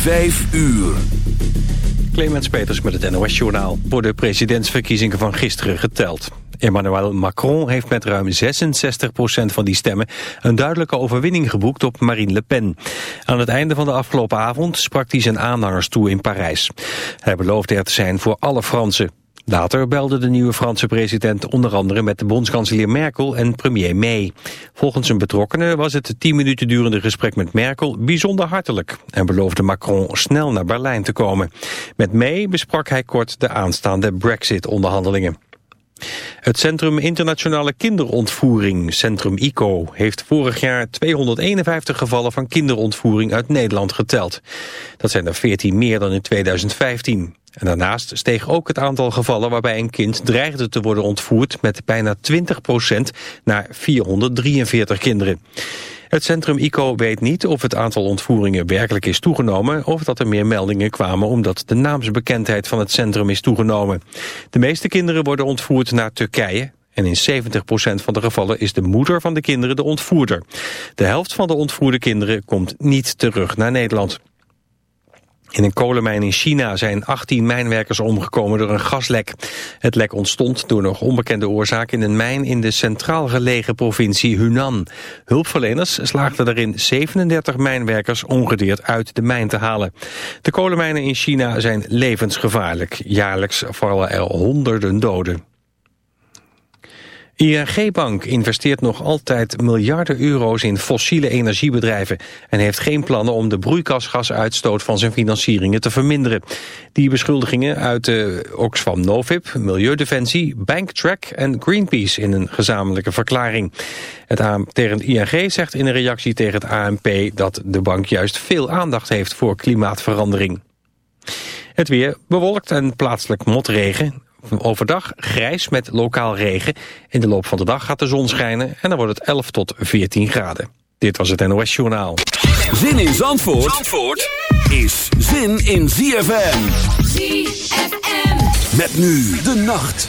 Vijf uur. Clemens Peters met het NOS-journaal. Voor de presidentsverkiezingen van gisteren geteld. Emmanuel Macron heeft met ruim 66% van die stemmen... een duidelijke overwinning geboekt op Marine Le Pen. Aan het einde van de afgelopen avond sprak hij zijn aanhangers toe in Parijs. Hij beloofde er te zijn voor alle Fransen. Later belde de nieuwe Franse president onder andere met de bondskanselier Merkel en premier May. Volgens een betrokkenen was het tien minuten durende gesprek met Merkel bijzonder hartelijk en beloofde Macron snel naar Berlijn te komen. Met May besprak hij kort de aanstaande brexit-onderhandelingen. Het Centrum Internationale Kinderontvoering, Centrum ICO, heeft vorig jaar 251 gevallen van kinderontvoering uit Nederland geteld. Dat zijn er 14 meer dan in 2015. En daarnaast steeg ook het aantal gevallen waarbij een kind dreigde te worden ontvoerd met bijna 20% naar 443 kinderen. Het centrum ICO weet niet of het aantal ontvoeringen werkelijk is toegenomen... of dat er meer meldingen kwamen omdat de naamsbekendheid van het centrum is toegenomen. De meeste kinderen worden ontvoerd naar Turkije... En in 70% van de gevallen is de moeder van de kinderen de ontvoerder. De helft van de ontvoerde kinderen komt niet terug naar Nederland. In een kolenmijn in China zijn 18 mijnwerkers omgekomen door een gaslek. Het lek ontstond door nog onbekende oorzaak in een mijn in de centraal gelegen provincie Hunan. Hulpverleners slaagden erin 37 mijnwerkers ongedeerd uit de mijn te halen. De kolenmijnen in China zijn levensgevaarlijk. Jaarlijks vallen er honderden doden. ING-bank investeert nog altijd miljarden euro's in fossiele energiebedrijven... en heeft geen plannen om de broeikasgasuitstoot van zijn financieringen te verminderen. Die beschuldigingen uit de Oxfam Novib, Milieudefensie, Banktrack en Greenpeace in een gezamenlijke verklaring. Het tegen ING zegt in een reactie tegen het ANP dat de bank juist veel aandacht heeft voor klimaatverandering. Het weer bewolkt en plaatselijk motregen. Overdag grijs met lokaal regen. In de loop van de dag gaat de zon schijnen en dan wordt het 11 tot 14 graden. Dit was het NOS Journaal. Zin in Zandvoort, Zandvoort is zin in ZFM. ZFM. Met nu de nacht.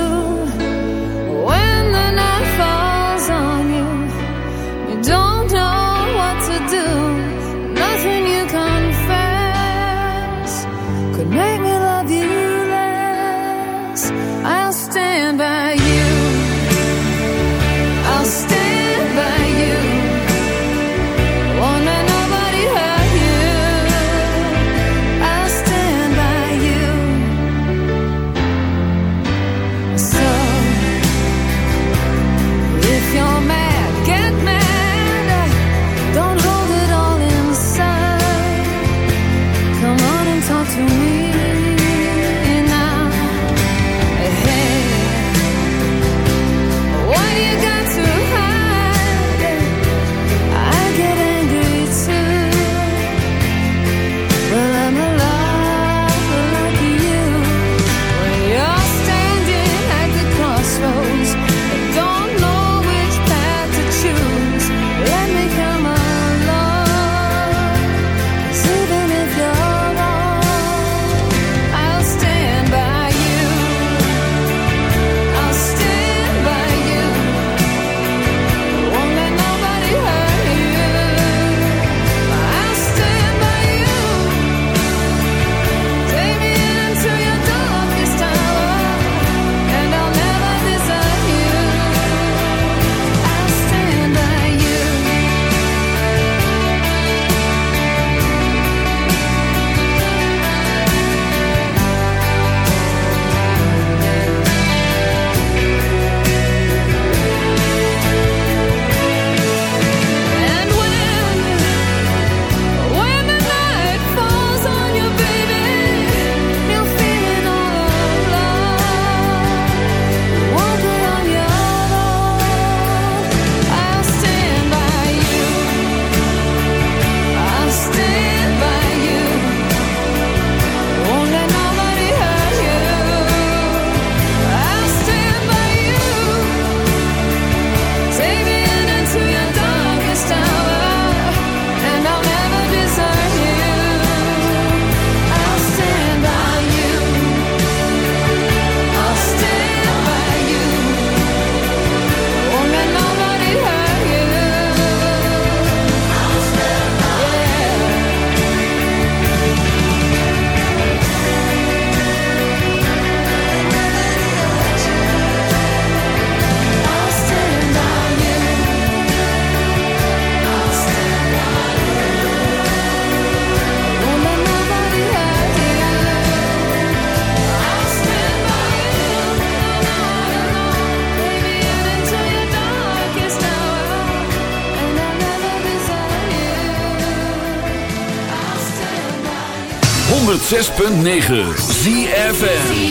106.9 ZFN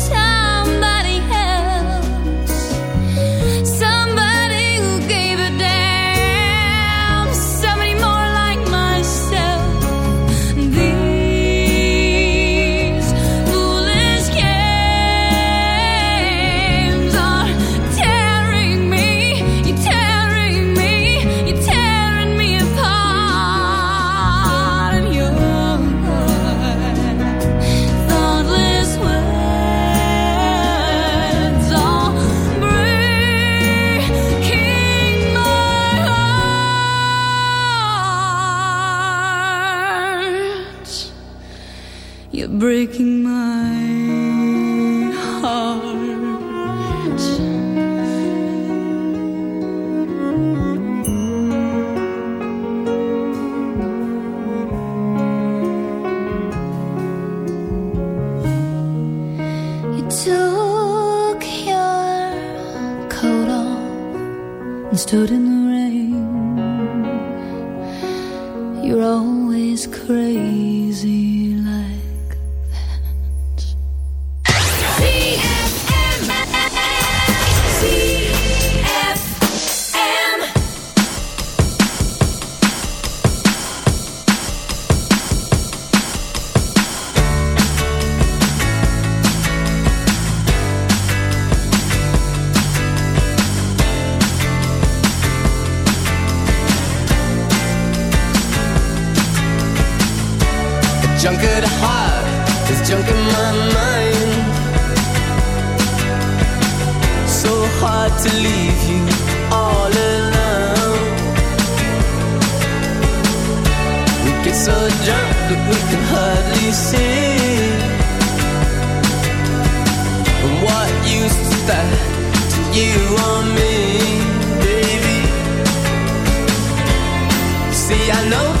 junk at heart, there's junk in my mind. So hard to leave you all alone. We get so drunk that we can hardly see. What use is that to you or me, baby? See, I know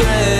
Yeah.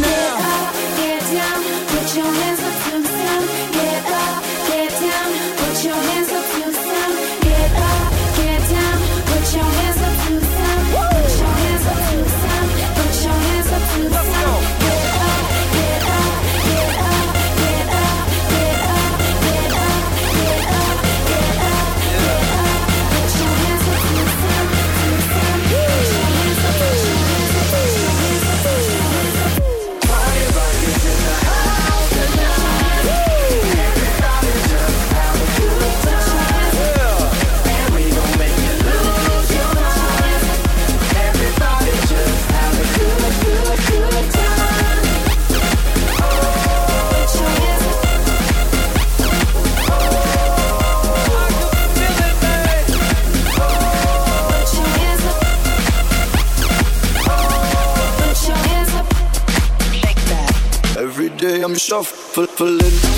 now. shuffling.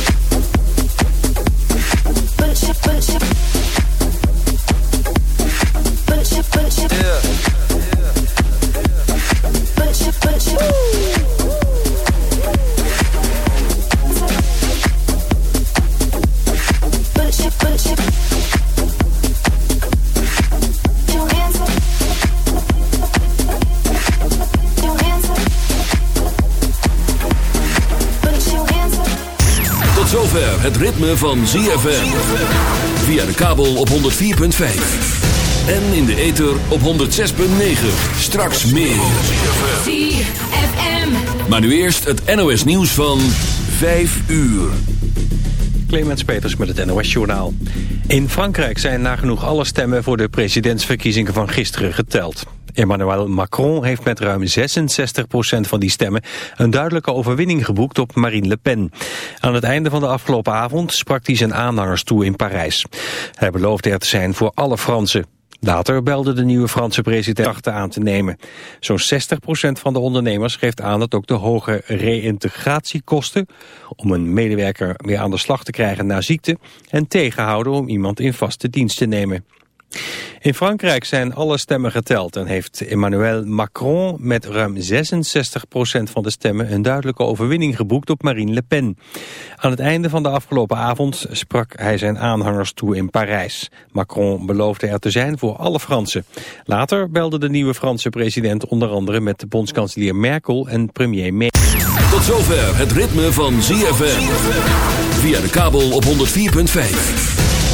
ritme van ZFM. Via de kabel op 104.5. En in de ether op 106.9. Straks meer. ZFM. Maar nu eerst het NOS nieuws van 5 uur. Clemens Peters met het NOS Journaal. In Frankrijk zijn nagenoeg alle stemmen voor de presidentsverkiezingen van gisteren geteld. Emmanuel Macron heeft met ruim 66% van die stemmen een duidelijke overwinning geboekt op Marine Le Pen. Aan het einde van de afgelopen avond sprak hij zijn aanhangers toe in Parijs. Hij beloofde er te zijn voor alle Fransen. Later belde de nieuwe Franse president achteraan te nemen. Zo'n 60% van de ondernemers geeft aan dat ook de hoge reïntegratiekosten... om een medewerker weer aan de slag te krijgen na ziekte... en tegenhouden om iemand in vaste dienst te nemen. In Frankrijk zijn alle stemmen geteld en heeft Emmanuel Macron met ruim 66% van de stemmen een duidelijke overwinning geboekt op Marine Le Pen. Aan het einde van de afgelopen avond sprak hij zijn aanhangers toe in Parijs. Macron beloofde er te zijn voor alle Fransen. Later belde de nieuwe Franse president onder andere met de bondskanselier Merkel en premier May. Tot zover het ritme van ZFM. Via de kabel op 104.5.